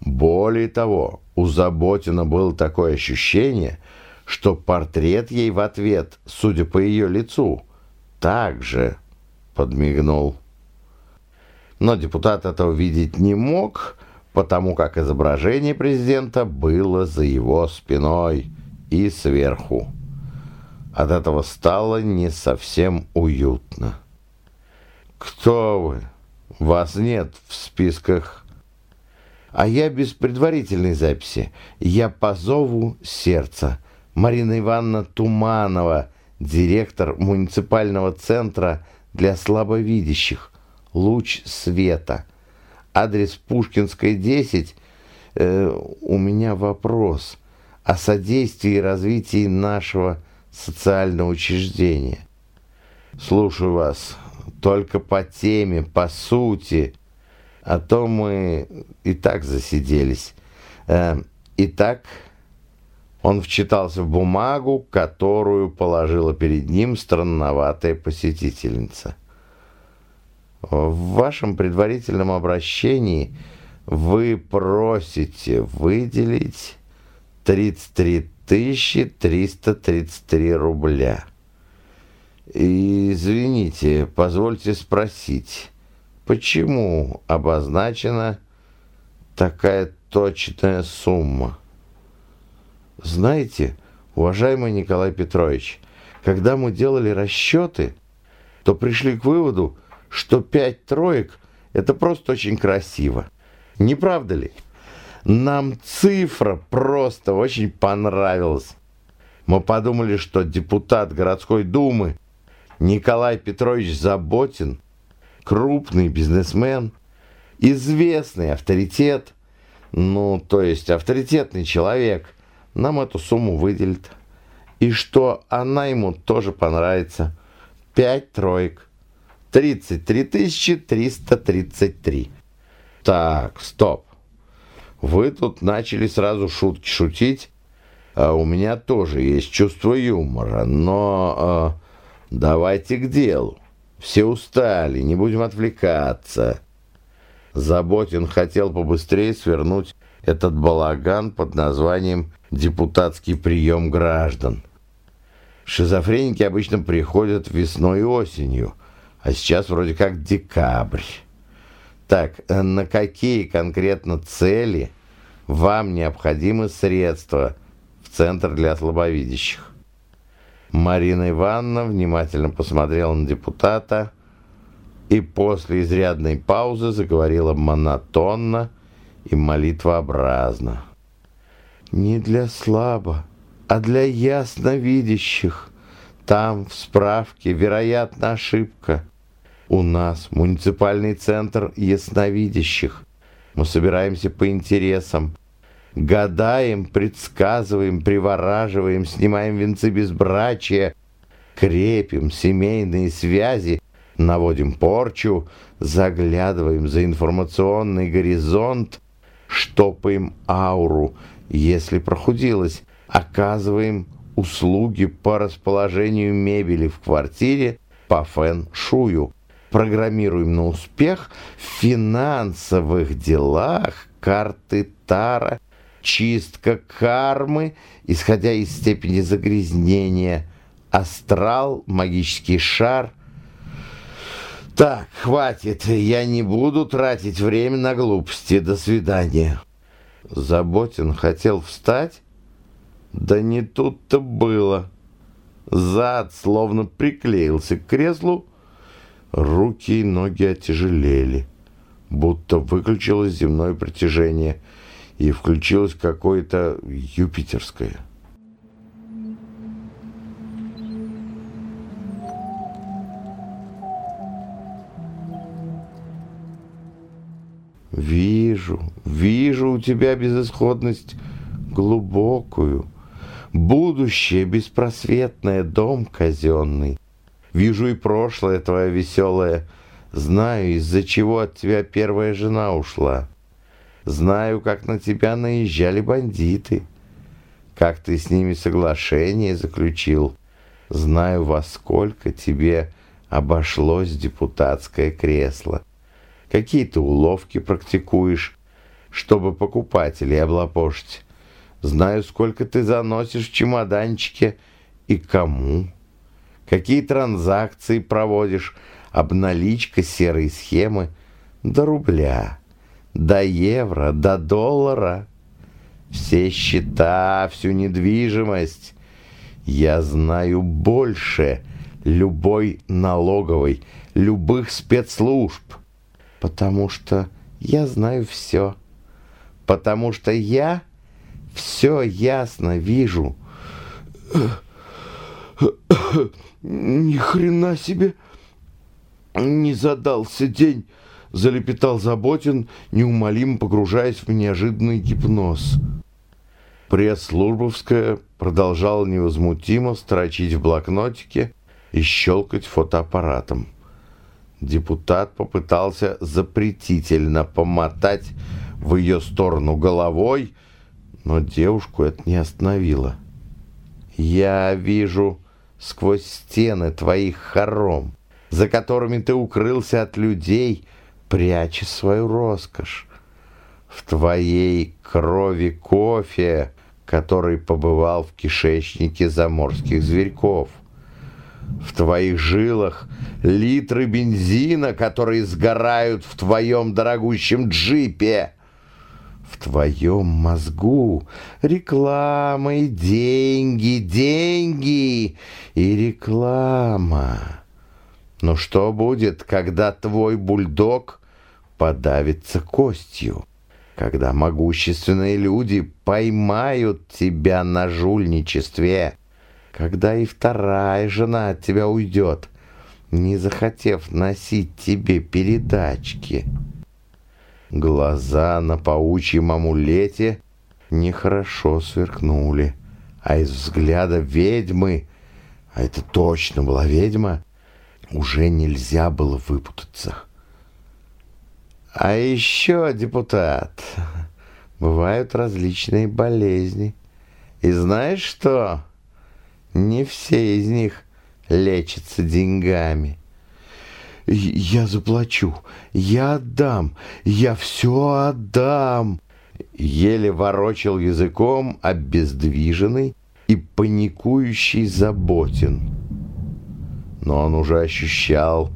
Speaker 1: Более того, у Заботина было такое ощущение, что портрет ей в ответ, судя по ее лицу, также подмигнул. Но депутат этого видеть не мог, потому как изображение президента было за его спиной и сверху. От этого стало не совсем уютно. «Кто вы? Вас нет в списках». «А я без предварительной записи. Я по зову сердца. Марина Ивановна Туманова, директор муниципального центра для слабовидящих. Луч света. Адрес Пушкинская, 10. Э, у меня вопрос о содействии и развитии нашего социального учреждения. Слушаю вас только по теме, по сути, а то мы и так засиделись. Э, итак, он вчитался в бумагу, которую положила перед ним странноватая посетительница. В вашем предварительном обращении вы просите выделить 33 333 рубля. Извините, позвольте спросить, почему обозначена такая точная сумма? Знаете, уважаемый Николай Петрович, когда мы делали расчеты, то пришли к выводу, что пять троек – это просто очень красиво. Не правда ли? Нам цифра просто очень понравилась. Мы подумали, что депутат городской думы – Николай Петрович Заботин, крупный бизнесмен, известный авторитет, ну, то есть авторитетный человек, нам эту сумму выделит. И что она ему тоже понравится. Пять троек. 33 333. Так, стоп. Вы тут начали сразу шутки шутить. А у меня тоже есть чувство юмора, но... А, Давайте к делу. Все устали, не будем отвлекаться. Заботин хотел побыстрее свернуть этот балаган под названием «депутатский прием граждан». Шизофреники обычно приходят весной и осенью, а сейчас вроде как декабрь. Так, на какие конкретно цели вам необходимы средства в Центр для слабовидящих? Марина Ивановна внимательно посмотрела на депутата и после изрядной паузы заговорила монотонно и молитвообразно. «Не для слабо, а для ясновидящих. Там, в справке, вероятно, ошибка. У нас муниципальный центр ясновидящих. Мы собираемся по интересам, гадаем, предсказываем, привораживаем, снимаем венцы безбрачия, крепим семейные связи, наводим порчу, заглядываем за информационный горизонт, штопаем ауру, если прохудилось, оказываем услуги по расположению мебели в квартире по фэн-шую, программируем на успех в финансовых делах карты Тара чистка кармы, исходя из степени загрязнения, астрал, магический шар. Так, хватит, я не буду тратить время на глупости. До свидания. Заботин хотел встать? Да не тут-то было. Зад словно приклеился к креслу, руки и ноги отяжелели, будто выключилось земное притяжение – и включилось какое-то юпитерское. Вижу, вижу у тебя безысходность глубокую, будущее беспросветное, дом казенный. Вижу и прошлое твое веселое, знаю, из-за чего от тебя первая жена ушла. Знаю, как на тебя наезжали бандиты, как ты с ними соглашение заключил. Знаю, во сколько тебе обошлось депутатское кресло. Какие ты уловки практикуешь, чтобы покупателей облапошить. Знаю, сколько ты заносишь в чемоданчике и кому. Какие транзакции проводишь, обналичка, серые схемы, до рубля, до евро, до доллара. Все счета, всю недвижимость. Я знаю больше любой налоговой, любых спецслужб, потому что я знаю все, потому что я все ясно вижу.
Speaker 2: Ни хрена себе! Не задался день, залепетал Заботин, неумолимо погружаясь в неожиданный гипноз.
Speaker 1: Пресс-службовская продолжала невозмутимо строчить в блокнотике и щелкать фотоаппаратом. Депутат попытался запретительно помотать в ее сторону головой, но девушку это не остановило. «Я вижу сквозь стены твоих хором, за которыми ты укрылся от людей, пряча свою роскошь. В твоей крови кофе, который побывал в кишечнике заморских зверьков. В твоих жилах литры бензина, которые сгорают в твоем дорогущем джипе. В твоем мозгу реклама и деньги, деньги и реклама. Но что будет, когда твой бульдог подавится костью? Когда могущественные люди поймают тебя на жульничестве? Когда и вторая жена от тебя уйдет, не захотев носить тебе передачки?» Глаза на паучьем амулете нехорошо сверкнули, а из взгляда ведьмы, а это точно была ведьма, уже нельзя было выпутаться. А еще, депутат, бывают различные болезни. И знаешь что? Не все из них лечатся деньгами.
Speaker 2: «Я заплачу, я отдам, я все отдам!»
Speaker 1: Еле ворочал языком обездвиженный и паникующий заботен. Но он уже ощущал,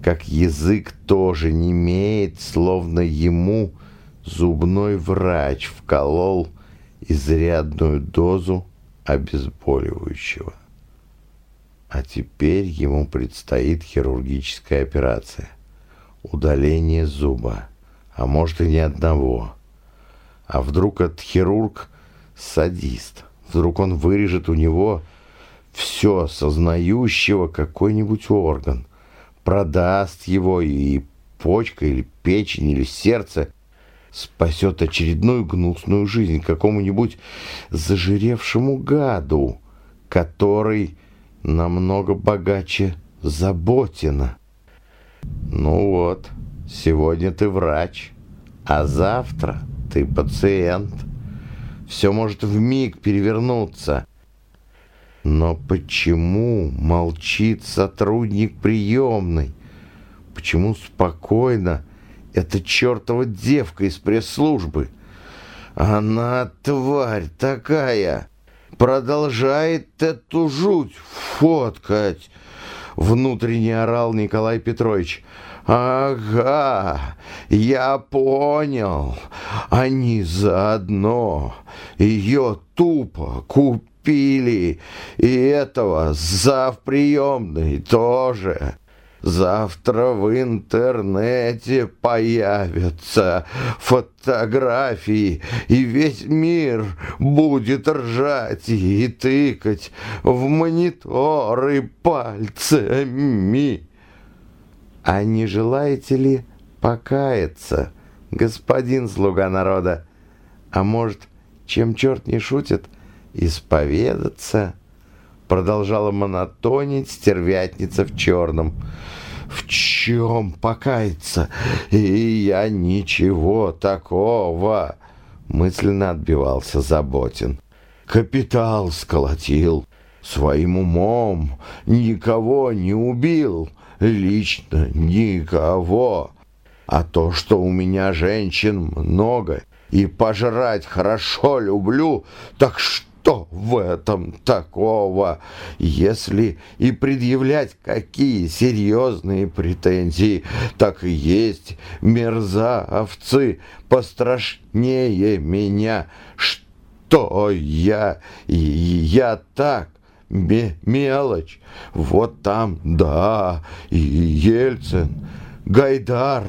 Speaker 1: как язык тоже не имеет, словно ему зубной врач вколол изрядную дозу обезболивающего. А теперь ему предстоит хирургическая операция. Удаление зуба. А может и ни одного. А вдруг этот хирург садист? Вдруг он вырежет у него все сознающего какой-нибудь орган, продаст его и почка, или печень, или сердце, спасет очередную гнусную жизнь какому-нибудь зажиревшему гаду, который намного богаче Заботина. Ну вот, сегодня ты врач, а завтра ты пациент. Все может в миг перевернуться. Но почему молчит сотрудник приемной? Почему спокойно эта чертова девка из пресс-службы? Она тварь такая! продолжает эту жуть фоткать!» Внутренне орал Николай Петрович. «Ага, я понял. Они заодно. Ее тупо купили. И этого завприемный тоже. Завтра в интернете появятся фотографии, и весь мир будет ржать и тыкать в мониторы пальцами. А не желаете ли покаяться
Speaker 3: господин слуга народа. А может, чем черт не шутит, исповедаться?» Продолжала монотонить стервятница в черном.
Speaker 2: «В чем покаяться? И я ничего такого!» Мысленно отбивался Заботин. «Капитал сколотил, своим умом никого не убил, лично никого. А то, что у меня женщин много и пожрать хорошо люблю, так что в этом такого? Если и предъявлять какие серьезные претензии, так и есть мерзавцы пострашнее меня. Что я? Я так мелочь. Вот там, да, и Ельцин, Гайдар,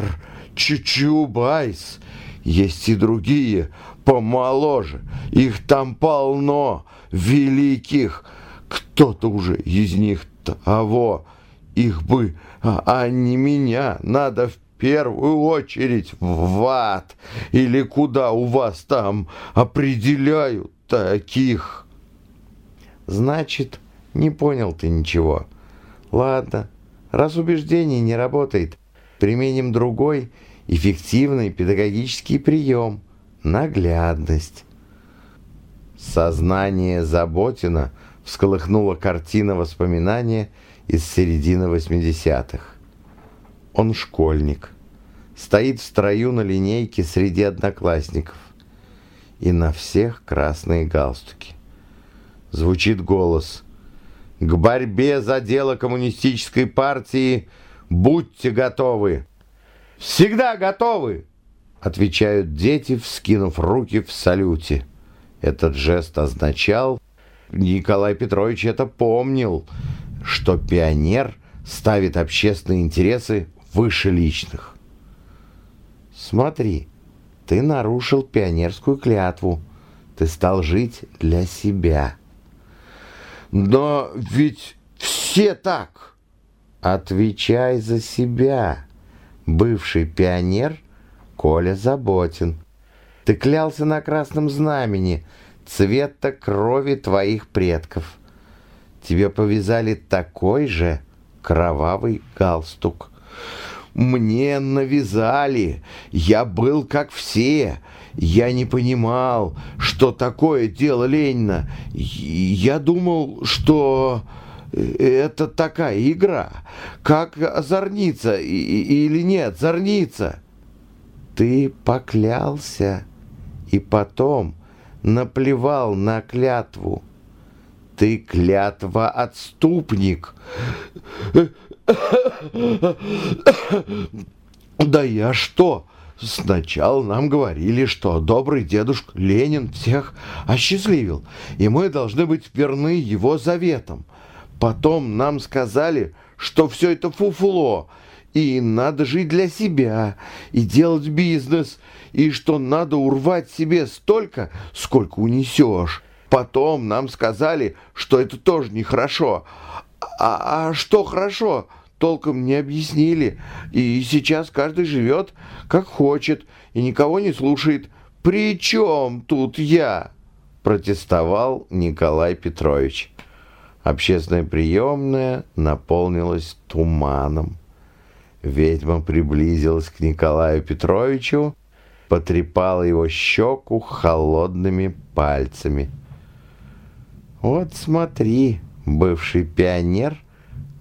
Speaker 2: Чубайс. Есть и другие, помоложе. Их там полно, великих. Кто-то уже из них того. Их бы, а, а не меня, надо в первую очередь в ад. Или куда у вас там определяют таких?
Speaker 3: Значит, не понял ты ничего. Ладно, раз убеждение не работает, применим другой эффективный педагогический прием – наглядность. Сознание Заботина всколыхнула картина воспоминания из середины 80-х. Он школьник, стоит в строю на линейке среди одноклассников, и на всех красные галстуки звучит голос. «К борьбе за дело коммунистической партии будьте готовы!» «Всегда готовы!» Отвечают дети, вскинув руки в салюте. Этот жест означал, Николай Петрович это помнил, что пионер ставит общественные интересы выше личных. Смотри, ты нарушил пионерскую клятву. Ты стал жить для себя.
Speaker 2: Но ведь все так.
Speaker 3: Отвечай за себя. Бывший пионер Коля Заботин. Ты клялся на красном знамени цвета крови твоих предков. Тебе повязали такой же кровавый галстук.
Speaker 2: Мне навязали. Я был как все. Я не понимал, что такое дело Ленина. Я думал, что это такая игра, как зорница или нет, зорница.
Speaker 3: Ты поклялся и потом наплевал на клятву. Ты клятва отступник.
Speaker 2: Да я что? Сначала нам говорили, что добрый дедушка Ленин всех осчастливил, и мы должны быть верны его заветам. Потом нам сказали, что все это фуфло, и надо жить для себя, и делать бизнес, и что надо урвать себе столько, сколько унесешь. Потом нам сказали, что это тоже нехорошо. А, а что хорошо? толком не объяснили, и сейчас каждый живет как хочет и никого не слушает. «При чем тут я?» – протестовал Николай Петрович. Общественная приемная наполнилась туманом. Ведьма приблизилась к Николаю Петровичу, потрепала его щеку холодными пальцами. «Вот смотри, бывший пионер –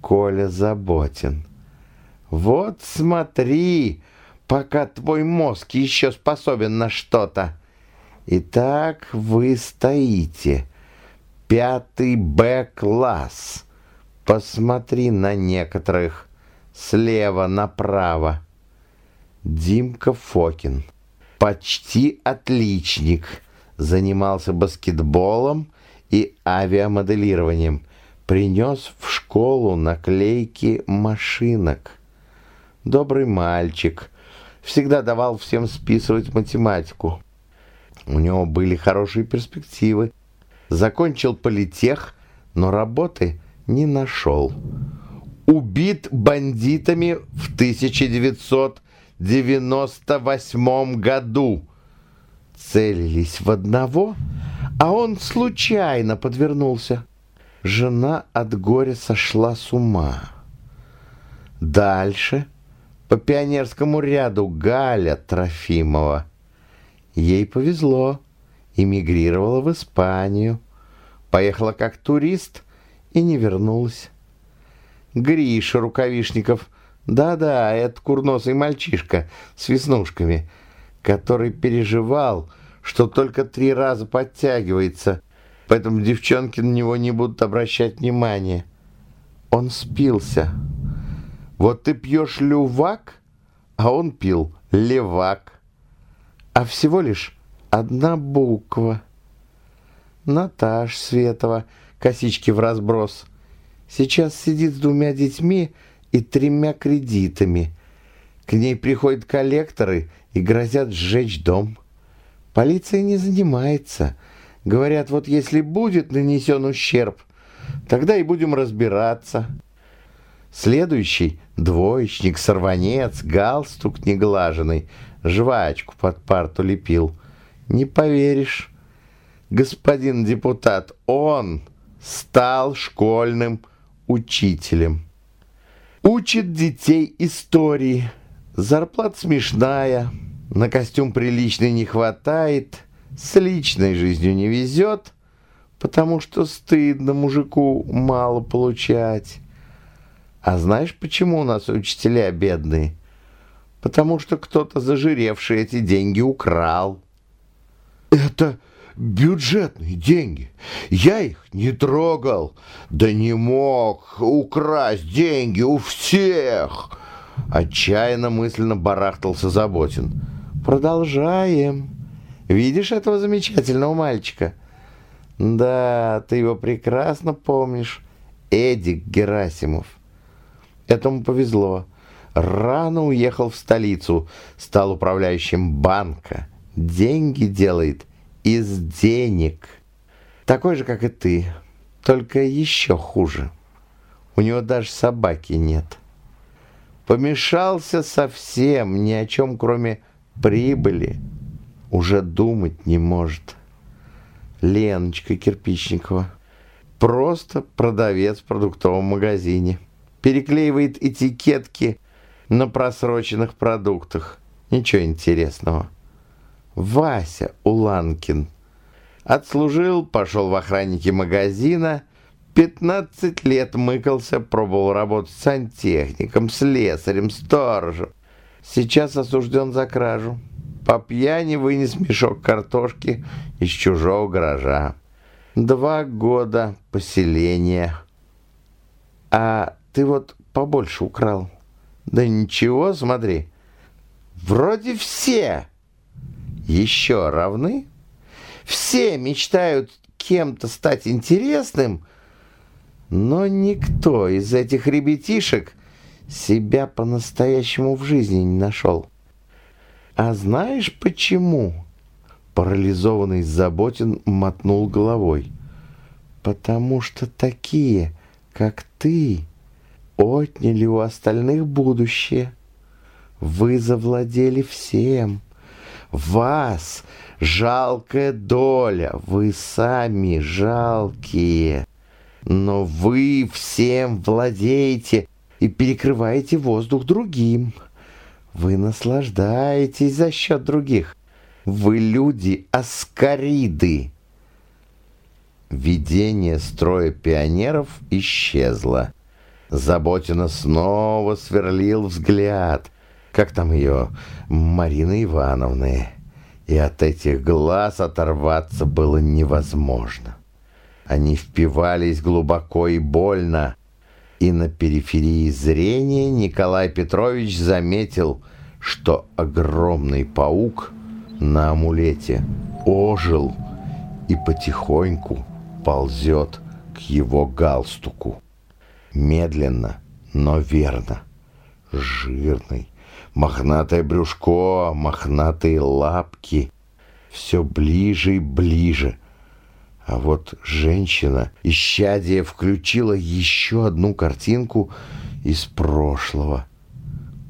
Speaker 2: Коля заботен. Вот смотри, пока твой мозг еще способен на что-то. Итак, вы стоите. Пятый Б-класс. Посмотри на некоторых. Слева направо. Димка Фокин. Почти отличник. Занимался баскетболом и авиамоделированием принес в школу наклейки машинок. Добрый мальчик, всегда давал всем списывать математику. У него были хорошие перспективы. Закончил политех, но работы не нашел. Убит бандитами в 1900
Speaker 1: девяносто восьмом году. Целились в одного, а он случайно подвернулся. Жена от горя сошла с ума. Дальше по пионерскому ряду Галя Трофимова. Ей повезло, эмигрировала в Испанию, поехала как турист и не вернулась. Гриша Рукавишников, да-да, это курносый мальчишка с веснушками, который переживал, что только три раза подтягивается, поэтому девчонки на него не будут обращать внимания. Он спился. Вот ты пьешь лювак, а он пил левак. А всего лишь одна буква. Наташ Светова, косички в разброс. Сейчас сидит с двумя детьми и тремя кредитами. К ней приходят коллекторы и грозят сжечь дом. Полиция не занимается. Говорят, вот если будет нанесен ущерб, тогда и будем разбираться. Следующий — двоечник, сорванец, галстук неглаженный, жвачку под парту лепил. Не поверишь, господин депутат, он стал школьным учителем. Учит детей истории. Зарплата смешная, на костюм приличный не хватает, с личной жизнью не везет, потому что стыдно мужику мало получать. А знаешь, почему у нас учителя бедные? Потому что кто-то зажиревший эти деньги украл.
Speaker 2: Это бюджетные деньги. Я их не трогал. Да не мог украсть деньги у всех.
Speaker 1: Отчаянно мысленно барахтался Заботин. Продолжаем. Видишь этого замечательного мальчика? Да, ты его прекрасно помнишь. Эдик Герасимов. Этому повезло. Рано уехал в столицу, стал управляющим банка. Деньги делает из денег. Такой же, как и ты, только еще хуже. У него даже собаки нет. Помешался совсем, ни о чем, кроме прибыли. Уже думать не может. Леночка Кирпичникова. Просто продавец в продуктовом магазине переклеивает этикетки на просроченных продуктах. Ничего интересного. Вася Уланкин. Отслужил, пошел в охранники магазина, 15 лет мыкался, пробовал работать сантехником, слесарем, сторожем. Сейчас осужден за кражу. По пьяни вынес мешок картошки из чужого гаража. Два года поселения. А ты вот побольше украл. Да ничего, смотри. Вроде все еще равны. Все мечтают кем-то стать интересным, но никто из этих ребятишек себя по-настоящему в жизни не нашел. А знаешь почему? Парализованный Заботин мотнул головой. Потому что такие, как ты отняли у остальных будущее. Вы завладели всем. Вас жалкая доля, вы сами жалкие. Но вы всем владеете и перекрываете воздух другим. Вы наслаждаетесь за счет других. Вы люди аскариды. Видение строя пионеров исчезло. Заботина снова сверлил взгляд. Как там ее? Марины Ивановны. И от этих глаз оторваться было невозможно. Они впивались глубоко и больно. И на периферии зрения Николай Петрович заметил, что огромный паук на амулете ожил и потихоньку ползет к его галстуку. Медленно, но верно. Жирный, мохнатое брюшко, мохнатые лапки. Все ближе и ближе. А вот женщина, исчадие, включила еще одну картинку из прошлого.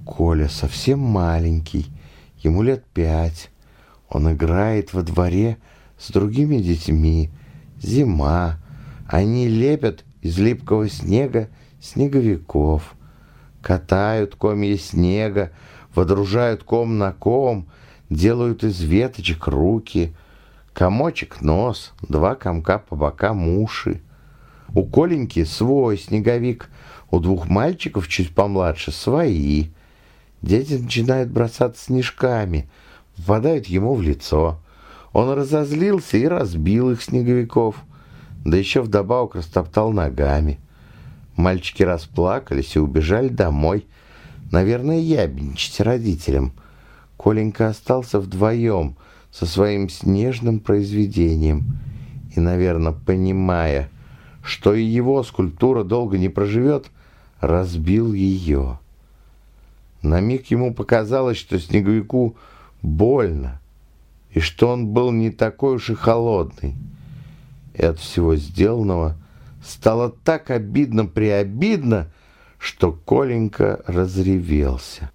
Speaker 3: Коля совсем маленький, ему лет пять. Он играет во дворе с другими детьми. Зима. Они лепят из липкого снега снеговиков. Катают комья снега, водружают ком на ком, делают из веточек руки, комочек нос, два комка по бокам уши. У Коленьки свой снеговик, у двух мальчиков чуть помладше свои. Дети начинают бросаться снежками, попадают ему в лицо. Он разозлился и разбил их снеговиков, да еще вдобавок растоптал ногами. Мальчики расплакались и убежали домой. Наверное, ябедничать родителям. Коленька остался вдвоем со своим снежным произведением. И, наверное, понимая, что и его скульптура долго не проживет, разбил ее. На миг ему показалось, что снеговику больно, и что он был не такой уж и холодный. И от всего сделанного стало так обидно-преобидно, что Коленька разревелся.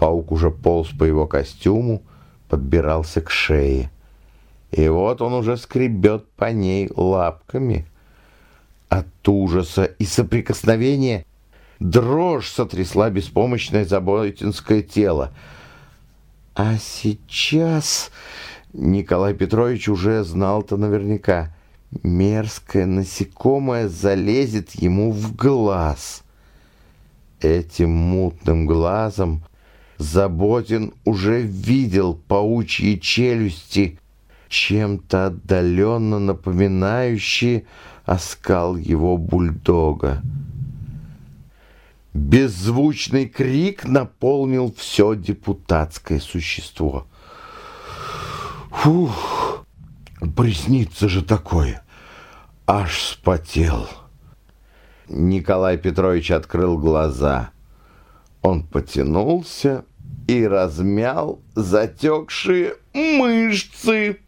Speaker 3: Паук уже полз по его костюму, подбирался к шее. И вот он уже скребет по ней лапками. От ужаса и соприкосновения дрожь сотрясла беспомощное заботинское тело. А сейчас Николай Петрович уже знал-то наверняка. Мерзкое насекомое залезет ему в глаз. Этим мутным глазом Заботин уже видел паучьи челюсти, чем-то отдаленно напоминающие оскал его бульдога. Беззвучный крик наполнил все депутатское существо.
Speaker 2: Фух, приснится же такое. Аж спотел.
Speaker 3: Николай Петрович открыл глаза. Он потянулся и размял затекшие мышцы.